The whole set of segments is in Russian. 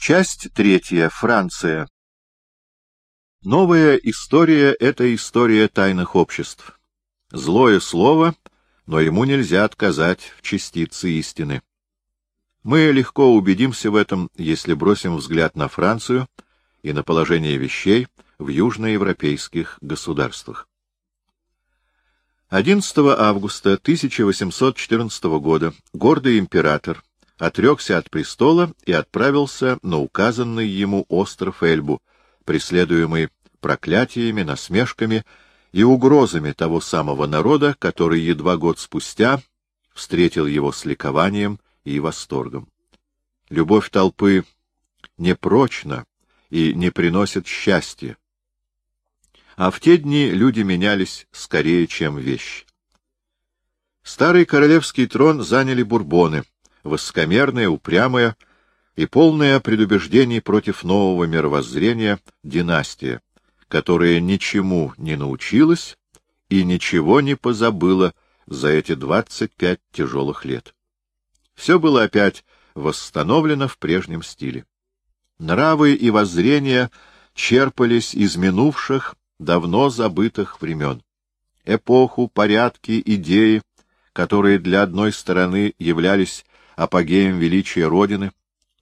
Часть третья. Франция. Новая история — это история тайных обществ. Злое слово, но ему нельзя отказать в частице истины. Мы легко убедимся в этом, если бросим взгляд на Францию и на положение вещей в южноевропейских государствах. 11 августа 1814 года гордый император отрекся от престола и отправился на указанный ему остров Эльбу, преследуемый проклятиями, насмешками и угрозами того самого народа, который едва год спустя встретил его с ликованием и восторгом. Любовь толпы непрочна и не приносит счастья. А в те дни люди менялись скорее, чем вещи. Старый королевский трон заняли бурбоны — высокомерная, упрямая и полная предубеждений против нового мировоззрения династия, которая ничему не научилась и ничего не позабыла за эти двадцать пять тяжелых лет. Все было опять восстановлено в прежнем стиле. Нравы и воззрения черпались из минувших, давно забытых времен. Эпоху, порядки, идеи, которые для одной стороны являлись апогеем величия Родины,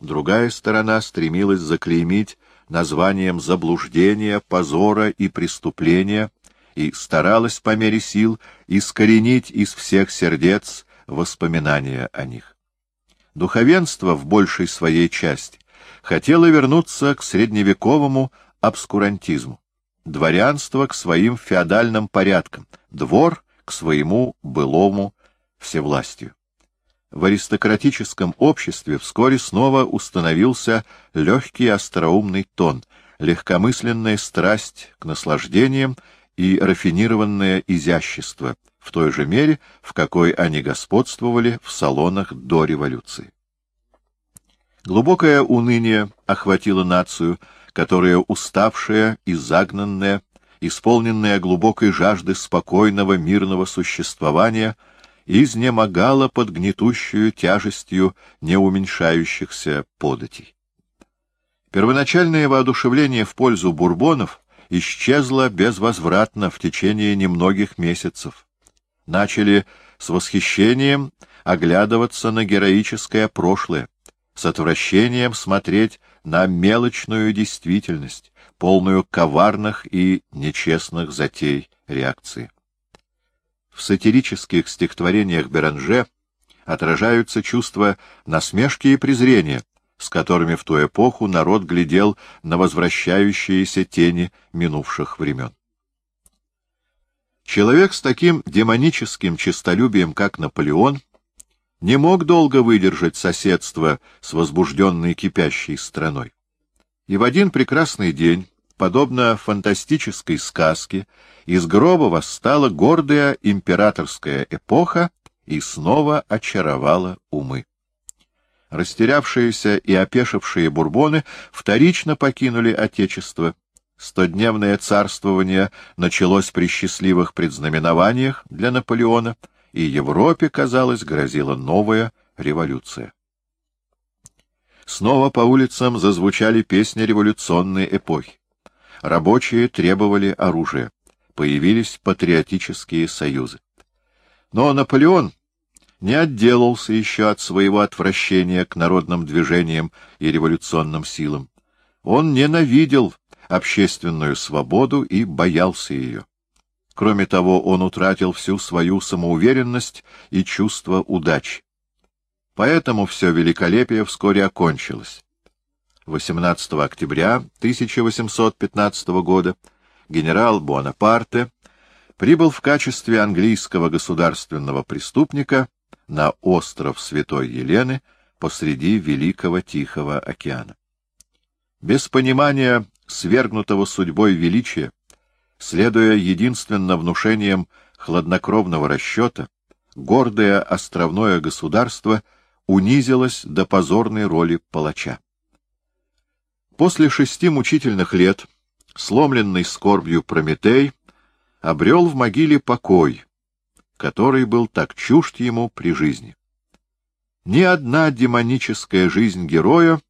другая сторона стремилась заклеймить названием заблуждения, позора и преступления и старалась по мере сил искоренить из всех сердец воспоминания о них. Духовенство в большей своей части хотело вернуться к средневековому обскурантизму, дворянство к своим феодальным порядкам, двор к своему былому всевластию в аристократическом обществе вскоре снова установился легкий остроумный тон, легкомысленная страсть к наслаждениям и рафинированное изящество, в той же мере, в какой они господствовали в салонах до революции. Глубокое уныние охватило нацию, которая, уставшая и загнанная, исполненная глубокой жажды спокойного мирного существования, изнемогала под гнетущую тяжестью неуменьшающихся податей. Первоначальное воодушевление в пользу бурбонов исчезло безвозвратно в течение немногих месяцев. Начали с восхищением оглядываться на героическое прошлое, с отвращением смотреть на мелочную действительность, полную коварных и нечестных затей реакции. В сатирических стихотворениях Беранже отражаются чувства насмешки и презрения, с которыми в ту эпоху народ глядел на возвращающиеся тени минувших времен. Человек с таким демоническим честолюбием, как Наполеон, не мог долго выдержать соседство с возбужденной кипящей страной. И в один прекрасный день, подобно фантастической сказке, из гроба восстала гордая императорская эпоха и снова очаровала умы. Растерявшиеся и опешившие бурбоны вторично покинули Отечество. Стодневное царствование началось при счастливых предзнаменованиях для Наполеона, и Европе, казалось, грозила новая революция. Снова по улицам зазвучали песни революционной эпохи. Рабочие требовали оружия появились патриотические союзы. Но Наполеон не отделался еще от своего отвращения к народным движениям и революционным силам. Он ненавидел общественную свободу и боялся ее. Кроме того, он утратил всю свою самоуверенность и чувство удачи. Поэтому все великолепие вскоре окончилось. 18 октября 1815 года генерал Буанапарте прибыл в качестве английского государственного преступника на остров Святой Елены посреди Великого Тихого океана. Без понимания свергнутого судьбой величия, следуя единственно внушениям хладнокровного расчета, гордое островное государство унизилось до позорной роли палача. После шести мучительных лет сломленный скорбью Прометей обрел в могиле покой, который был так чужд ему при жизни. Ни одна демоническая жизнь героя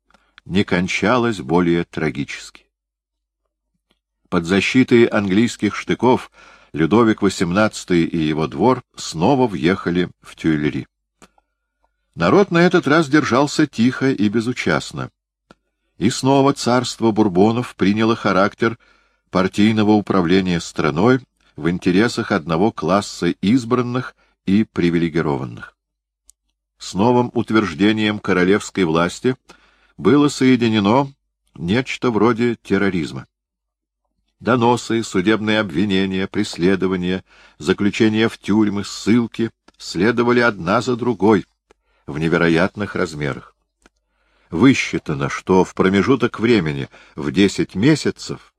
не кончалось более трагически. Под защитой английских штыков Людовик XVIII и его двор снова въехали в Тюильри. Народ на этот раз держался тихо и безучастно. И снова царство Бурбонов приняло характер партийного управления страной в интересах одного класса избранных и привилегированных. С новым утверждением королевской власти было соединено нечто вроде терроризма. Доносы, судебные обвинения, преследования, заключения в тюрьмы, ссылки следовали одна за другой в невероятных размерах. Высчитано, что в промежуток времени в 10 месяцев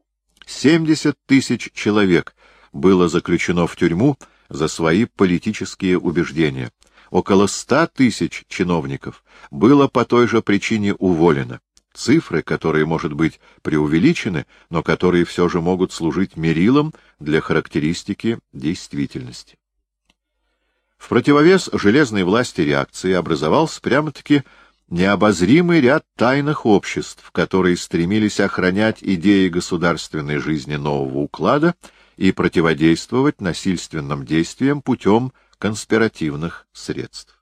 70 тысяч человек было заключено в тюрьму за свои политические убеждения. Около 100 тысяч чиновников было по той же причине уволено. Цифры, которые, может быть, преувеличены, но которые все же могут служить мерилом для характеристики действительности. В противовес железной власти реакции образовался прямо-таки необозримый ряд тайных обществ, которые стремились охранять идеи государственной жизни нового уклада и противодействовать насильственным действиям путем конспиративных средств.